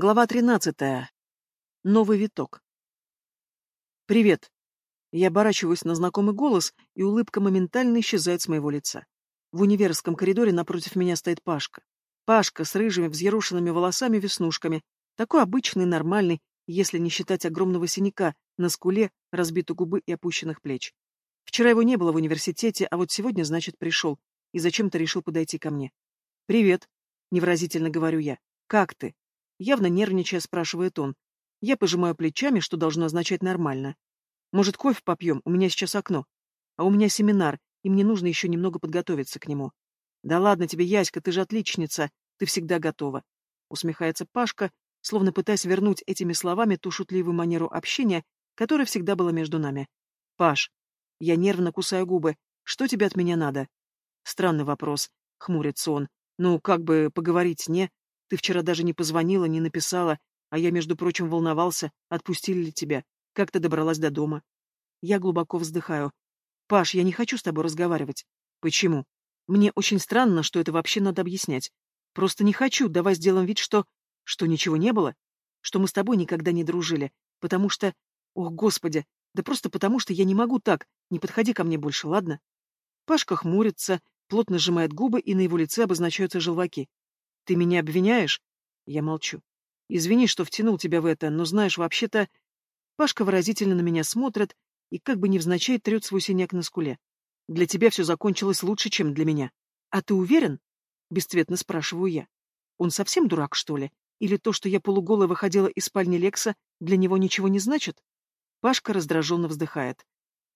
Глава тринадцатая. Новый виток. «Привет». Я оборачиваюсь на знакомый голос, и улыбка моментально исчезает с моего лица. В универском коридоре напротив меня стоит Пашка. Пашка с рыжими взъерушенными волосами-веснушками. Такой обычный, нормальный, если не считать огромного синяка на скуле, разбитой губы и опущенных плеч. Вчера его не было в университете, а вот сегодня, значит, пришел, и зачем-то решил подойти ко мне. «Привет», — невыразительно говорю я. «Как ты?» Явно нервничая, спрашивает он. Я пожимаю плечами, что должно означать нормально. Может, кофе попьем? У меня сейчас окно. А у меня семинар, и мне нужно еще немного подготовиться к нему. Да ладно тебе, Яська, ты же отличница. Ты всегда готова. Усмехается Пашка, словно пытаясь вернуть этими словами ту шутливую манеру общения, которая всегда была между нами. Паш, я нервно кусаю губы. Что тебе от меня надо? Странный вопрос. Хмурится он. Ну, как бы поговорить, не? Ты вчера даже не позвонила, не написала, а я, между прочим, волновался, отпустили ли тебя, как ты добралась до дома. Я глубоко вздыхаю. Паш, я не хочу с тобой разговаривать. Почему? Мне очень странно, что это вообще надо объяснять. Просто не хочу, давай сделаем вид, что... Что ничего не было? Что мы с тобой никогда не дружили. Потому что... Ох, господи, да просто потому, что я не могу так. Не подходи ко мне больше, ладно? Пашка хмурится, плотно сжимает губы, и на его лице обозначаются желваки. Ты меня обвиняешь? Я молчу. Извини, что втянул тебя в это, но знаешь, вообще-то... Пашка выразительно на меня смотрит и как бы невзначай трет свой синяк на скуле. Для тебя все закончилось лучше, чем для меня. А ты уверен? Бесцветно спрашиваю я. Он совсем дурак, что ли? Или то, что я полуголая выходила из спальни Лекса, для него ничего не значит? Пашка раздраженно вздыхает.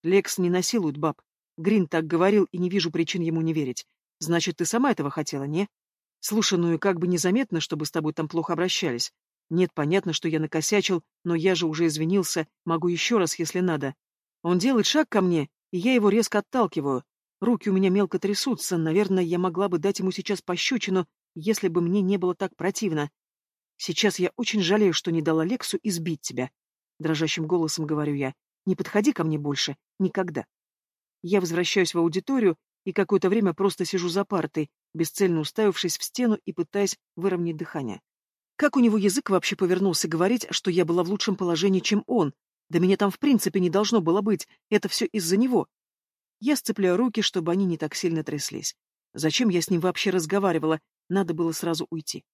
Лекс не насилует баб. Грин так говорил, и не вижу причин ему не верить. Значит, ты сама этого хотела, не? Слушай, ну и как бы незаметно, чтобы с тобой там плохо обращались. Нет, понятно, что я накосячил, но я же уже извинился, могу еще раз, если надо. Он делает шаг ко мне, и я его резко отталкиваю. Руки у меня мелко трясутся, наверное, я могла бы дать ему сейчас пощечину, если бы мне не было так противно. Сейчас я очень жалею, что не дала Лексу избить тебя. Дрожащим голосом говорю я. Не подходи ко мне больше. Никогда. Я возвращаюсь в аудиторию и какое-то время просто сижу за партой, бесцельно уставившись в стену и пытаясь выровнять дыхание. Как у него язык вообще повернулся говорить, что я была в лучшем положении, чем он? Да меня там в принципе не должно было быть, это все из-за него. Я сцепляю руки, чтобы они не так сильно тряслись. Зачем я с ним вообще разговаривала? Надо было сразу уйти.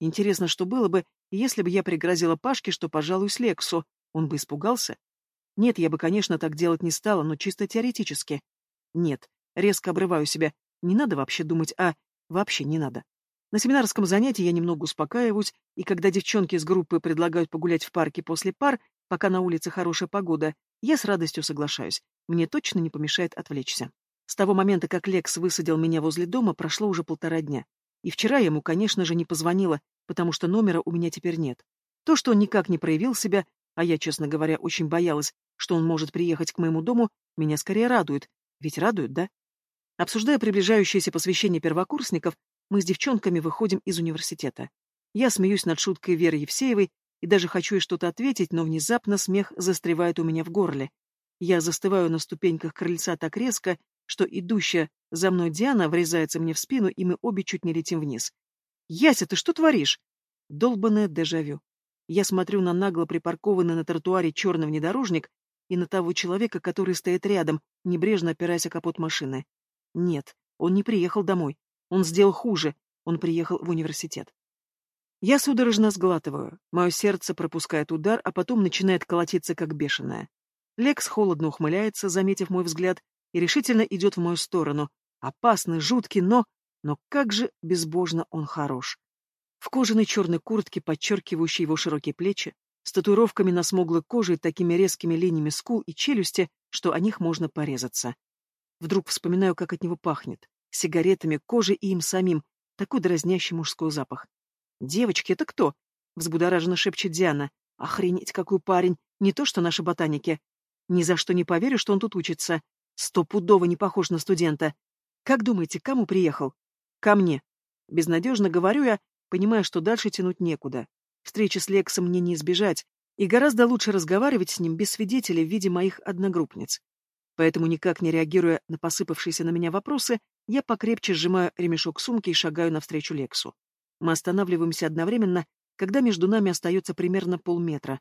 Интересно, что было бы, если бы я пригрозила Пашке, что пожалуюсь Лексу. Он бы испугался? Нет, я бы, конечно, так делать не стала, но чисто теоретически. Нет, резко обрываю себя. Не надо вообще думать о Вообще не надо. На семинарском занятии я немного успокаиваюсь, и когда девчонки из группы предлагают погулять в парке после пар, пока на улице хорошая погода, я с радостью соглашаюсь. Мне точно не помешает отвлечься. С того момента, как Лекс высадил меня возле дома, прошло уже полтора дня. И вчера ему, конечно же, не позвонила, потому что номера у меня теперь нет. То, что он никак не проявил себя, а я, честно говоря, очень боялась, что он может приехать к моему дому, меня скорее радует. Ведь радует, да? Обсуждая приближающееся посвящение первокурсников, мы с девчонками выходим из университета. Я смеюсь над шуткой Веры Евсеевой и даже хочу ей что-то ответить, но внезапно смех застревает у меня в горле. Я застываю на ступеньках крыльца так резко, что идущая за мной Диана врезается мне в спину, и мы обе чуть не летим вниз. «Яся, ты что творишь?» Долбанное дежавю. Я смотрю на нагло припаркованный на тротуаре черный внедорожник и на того человека, который стоит рядом, небрежно опираясь о капот машины. Нет, он не приехал домой. Он сделал хуже. Он приехал в университет. Я судорожно сглатываю. Мое сердце пропускает удар, а потом начинает колотиться, как бешеное. Лекс холодно ухмыляется, заметив мой взгляд, и решительно идет в мою сторону. Опасный, жуткий, но... Но как же безбожно он хорош. В кожаной черной куртке, подчеркивающей его широкие плечи, с татуировками на смуглой коже и такими резкими линиями скул и челюсти, что о них можно порезаться. Вдруг вспоминаю, как от него пахнет. Сигаретами, кожей и им самим. Такой дразнящий мужской запах. «Девочки, это кто?» — взбудораженно шепчет Диана. «Охренеть, какой парень! Не то, что наши ботаники. Ни за что не поверю, что он тут учится. Стопудово не похож на студента. Как думаете, кому приехал? Ко мне. Безнадежно говорю я, понимая, что дальше тянуть некуда. Встречи с Лексом мне не избежать, и гораздо лучше разговаривать с ним без свидетелей в виде моих одногруппниц. Поэтому, никак не реагируя на посыпавшиеся на меня вопросы, я покрепче сжимаю ремешок сумки и шагаю навстречу Лексу. Мы останавливаемся одновременно, когда между нами остается примерно полметра.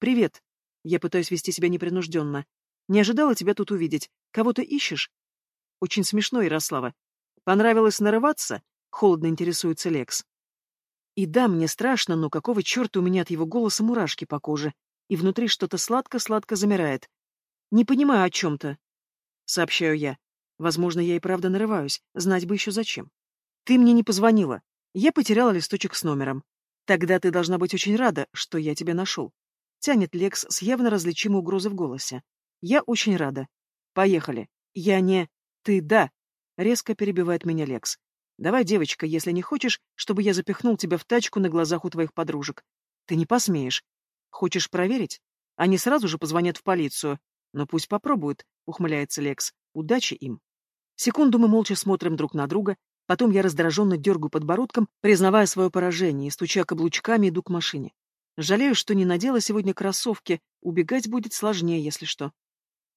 «Привет!» Я пытаюсь вести себя непринужденно. «Не ожидала тебя тут увидеть. Кого ты ищешь?» «Очень смешно, Ярослава. Понравилось нарываться?» — холодно интересуется Лекс. И да, мне страшно, но какого черта у меня от его голоса мурашки по коже, и внутри что-то сладко-сладко замирает. «Не понимаю о чем-то», — сообщаю я. Возможно, я и правда нарываюсь, знать бы еще зачем. «Ты мне не позвонила. Я потеряла листочек с номером. Тогда ты должна быть очень рада, что я тебя нашел». Тянет Лекс с явно различимой угрозой в голосе. «Я очень рада. Поехали. Я не... Ты да!» Резко перебивает меня Лекс. Давай, девочка, если не хочешь, чтобы я запихнул тебя в тачку на глазах у твоих подружек. Ты не посмеешь. Хочешь проверить? Они сразу же позвонят в полицию. Но пусть попробуют, ухмыляется Лекс. Удачи им. Секунду мы молча смотрим друг на друга, потом я раздраженно дергаю подбородком, признавая свое поражение, и, стуча каблучками, иду к машине. Жалею, что не надела сегодня кроссовки, убегать будет сложнее, если что.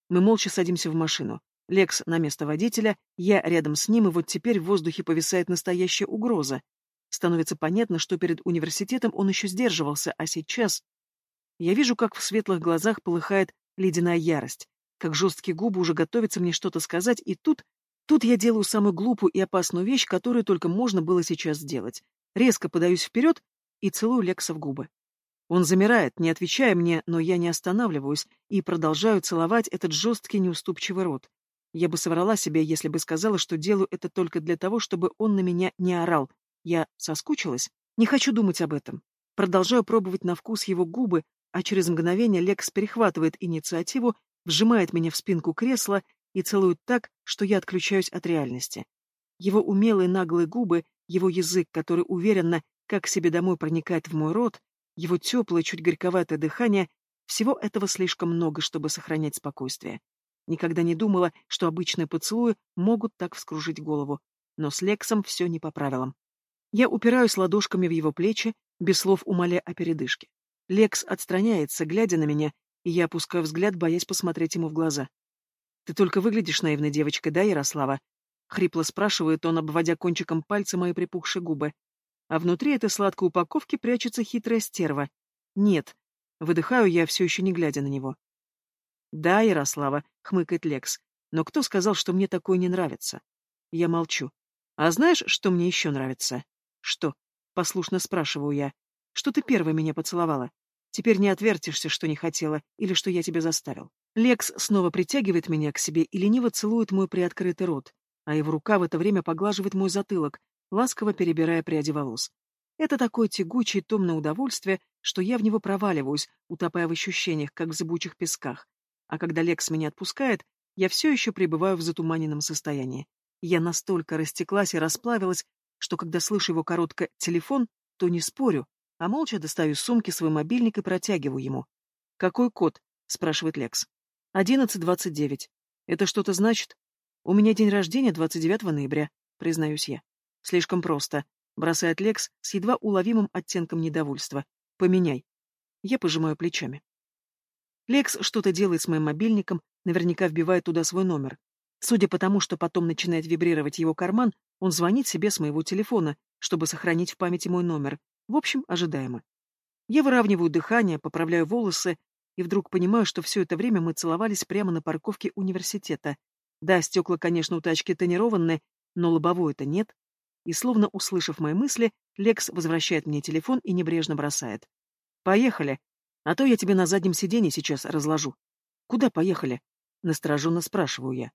Мы молча садимся в машину. Лекс на место водителя, я рядом с ним, и вот теперь в воздухе повисает настоящая угроза. Становится понятно, что перед университетом он еще сдерживался, а сейчас... Я вижу, как в светлых глазах полыхает ледяная ярость, как жесткие губы уже готовятся мне что-то сказать, и тут... Тут я делаю самую глупую и опасную вещь, которую только можно было сейчас сделать. Резко подаюсь вперед и целую Лекса в губы. Он замирает, не отвечая мне, но я не останавливаюсь и продолжаю целовать этот жесткий неуступчивый рот. Я бы соврала себе, если бы сказала, что делаю это только для того, чтобы он на меня не орал. Я соскучилась? Не хочу думать об этом. Продолжаю пробовать на вкус его губы, а через мгновение Лекс перехватывает инициативу, вжимает меня в спинку кресла и целует так, что я отключаюсь от реальности. Его умелые наглые губы, его язык, который уверенно, как себе домой проникает в мой рот, его теплое, чуть горьковатое дыхание — всего этого слишком много, чтобы сохранять спокойствие. Никогда не думала, что обычные поцелуи могут так вскружить голову. Но с Лексом все не по правилам. Я упираюсь ладошками в его плечи, без слов умоляя о передышке. Лекс отстраняется, глядя на меня, и я опускаю взгляд, боясь посмотреть ему в глаза. «Ты только выглядишь наивной девочкой, да, Ярослава?» — хрипло спрашивает он, обводя кончиком пальца мои припухшие губы. А внутри этой сладкой упаковки прячется хитрая стерва. «Нет». Выдыхаю я, все еще не глядя на него. «Да, Ярослава», — хмыкает Лекс, — «но кто сказал, что мне такое не нравится?» Я молчу. «А знаешь, что мне еще нравится?» «Что?» — послушно спрашиваю я. «Что ты первой меня поцеловала? Теперь не отвертишься, что не хотела, или что я тебя заставил». Лекс снова притягивает меня к себе и лениво целует мой приоткрытый рот, а его рука в это время поглаживает мой затылок, ласково перебирая пряди волос. Это такое тягучее томное удовольствие, что я в него проваливаюсь, утопая в ощущениях, как в зыбучих песках. А когда Лекс меня отпускает, я все еще пребываю в затуманенном состоянии. Я настолько растеклась и расплавилась, что когда слышу его коротко «телефон», то не спорю, а молча достаю из сумки свой мобильник и протягиваю ему. «Какой код?» — спрашивает Лекс. «Одиннадцать двадцать девять. Это что-то значит?» «У меня день рождения 29 ноября», — признаюсь я. «Слишком просто», — бросает Лекс с едва уловимым оттенком недовольства. «Поменяй». Я пожимаю плечами. Лекс что-то делает с моим мобильником, наверняка вбивает туда свой номер. Судя по тому, что потом начинает вибрировать его карман, он звонит себе с моего телефона, чтобы сохранить в памяти мой номер. В общем, ожидаемо. Я выравниваю дыхание, поправляю волосы, и вдруг понимаю, что все это время мы целовались прямо на парковке университета. Да, стекла, конечно, у тачки тонированные, но лобовое-то нет. И словно услышав мои мысли, Лекс возвращает мне телефон и небрежно бросает. «Поехали!» А то я тебе на заднем сиденье сейчас разложу. Куда поехали? Настороженно спрашиваю я.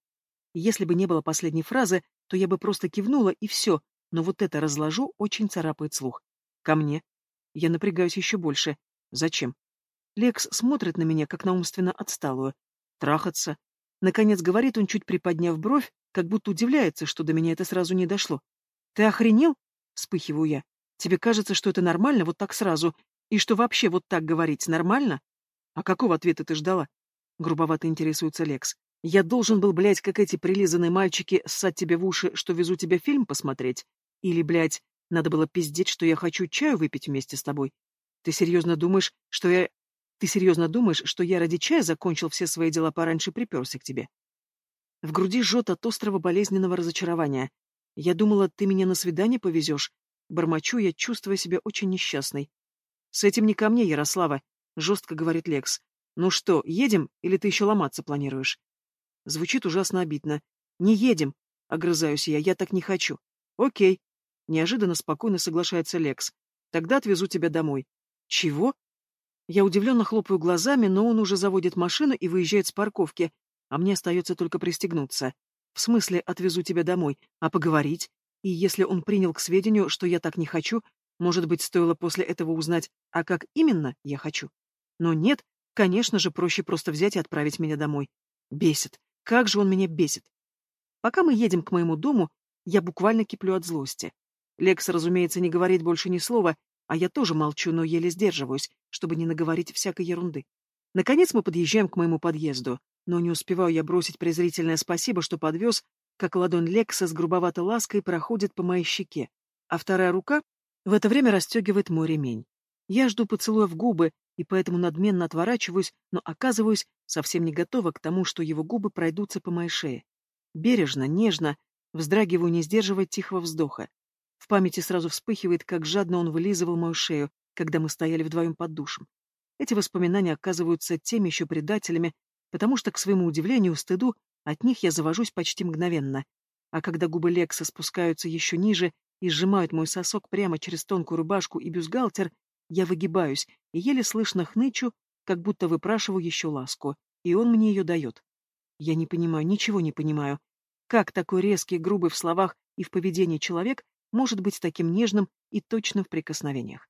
Если бы не было последней фразы, то я бы просто кивнула и все, но вот это разложу очень царапает слух. Ко мне. Я напрягаюсь еще больше. Зачем? Лекс смотрит на меня, как на умственно отсталую. Трахаться. Наконец говорит он, чуть приподняв бровь, как будто удивляется, что до меня это сразу не дошло. Ты охренел? Вспыхиваю я. Тебе кажется, что это нормально вот так сразу, и что вообще вот так говорить нормально? А какого ответа ты ждала? Грубовато интересуется Лекс. Я должен был, блядь, как эти прилизанные мальчики, ссать тебе в уши, что везу тебе фильм посмотреть? Или, блядь, надо было пиздеть, что я хочу чаю выпить вместе с тобой? Ты серьезно думаешь, что я... Ты серьезно думаешь, что я ради чая закончил все свои дела пораньше приперся к тебе? В груди жжет от острого болезненного разочарования. Я думала, ты меня на свидание повезешь. Бормочу я, чувствуя себя очень несчастной. С этим не ко мне, Ярослава, жестко говорит Лекс. Ну что, едем, или ты еще ломаться планируешь? Звучит ужасно обидно. Не едем, огрызаюсь я, я так не хочу. Окей. Неожиданно спокойно соглашается Лекс. Тогда отвезу тебя домой. Чего? Я удивленно хлопаю глазами, но он уже заводит машину и выезжает с парковки, а мне остается только пристегнуться. В смысле, отвезу тебя домой, а поговорить? И если он принял к сведению, что я так не хочу, может быть, стоило после этого узнать, а как именно я хочу? Но нет, конечно же, проще просто взять и отправить меня домой. Бесит. Как же он меня бесит. Пока мы едем к моему дому, я буквально киплю от злости. Лекс, разумеется, не говорит больше ни слова, а я тоже молчу, но еле сдерживаюсь, чтобы не наговорить всякой ерунды. Наконец мы подъезжаем к моему подъезду, но не успеваю я бросить презрительное спасибо, что подвез, как ладонь Лекса с грубоватой лаской проходит по моей щеке, а вторая рука в это время расстегивает мой ремень. Я жду поцелуя в губы, и поэтому надменно отворачиваюсь, но оказываюсь совсем не готова к тому, что его губы пройдутся по моей шее. Бережно, нежно, вздрагиваю, не сдерживая тихого вздоха. В памяти сразу вспыхивает, как жадно он вылизывал мою шею, когда мы стояли вдвоем под душем. Эти воспоминания оказываются теми еще предателями, потому что, к своему удивлению, стыду, от них я завожусь почти мгновенно. А когда губы Лекса спускаются еще ниже и сжимают мой сосок прямо через тонкую рубашку и бюстгальтер, я выгибаюсь и еле слышно хнычу, как будто выпрашиваю еще ласку, и он мне ее дает. Я не понимаю, ничего не понимаю. Как такой резкий, грубый в словах и в поведении человек может быть таким нежным и точным в прикосновениях?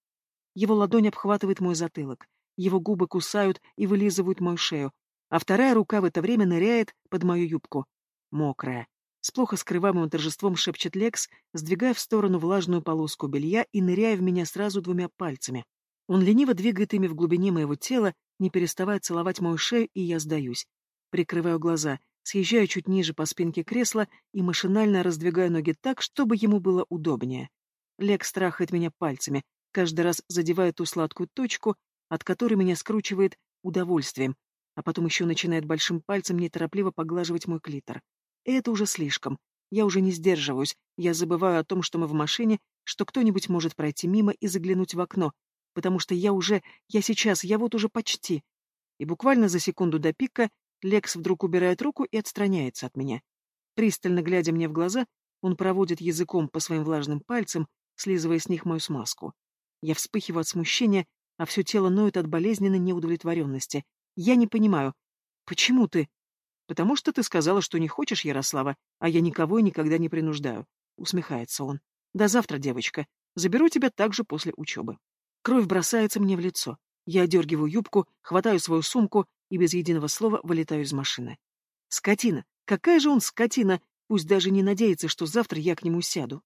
Его ладонь обхватывает мой затылок, его губы кусают и вылизывают мою шею, а вторая рука в это время ныряет под мою юбку. Мокрая. С плохо скрываемым торжеством шепчет Лекс, сдвигая в сторону влажную полоску белья и ныряя в меня сразу двумя пальцами. Он лениво двигает ими в глубине моего тела, не переставая целовать мою шею, и я сдаюсь. Прикрываю глаза, съезжаю чуть ниже по спинке кресла и машинально раздвигаю ноги так, чтобы ему было удобнее. Лекс страхает меня пальцами, каждый раз задевая ту сладкую точку, от которой меня скручивает удовольствием, а потом еще начинает большим пальцем неторопливо поглаживать мой клитор. Это уже слишком. Я уже не сдерживаюсь, я забываю о том, что мы в машине, что кто-нибудь может пройти мимо и заглянуть в окно, потому что я уже, я сейчас, я вот уже почти. И буквально за секунду до пика Лекс вдруг убирает руку и отстраняется от меня. Пристально глядя мне в глаза, он проводит языком по своим влажным пальцам, слизывая с них мою смазку. Я вспыхиваю от смущения, а все тело ноет от болезненной неудовлетворенности. Я не понимаю. Почему ты? Потому что ты сказала, что не хочешь, Ярослава, а я никого и никогда не принуждаю. Усмехается он. До завтра, девочка. Заберу тебя также после учебы. Кровь бросается мне в лицо. Я одергиваю юбку, хватаю свою сумку и без единого слова вылетаю из машины. Скотина! Какая же он скотина! Пусть даже не надеется, что завтра я к нему сяду.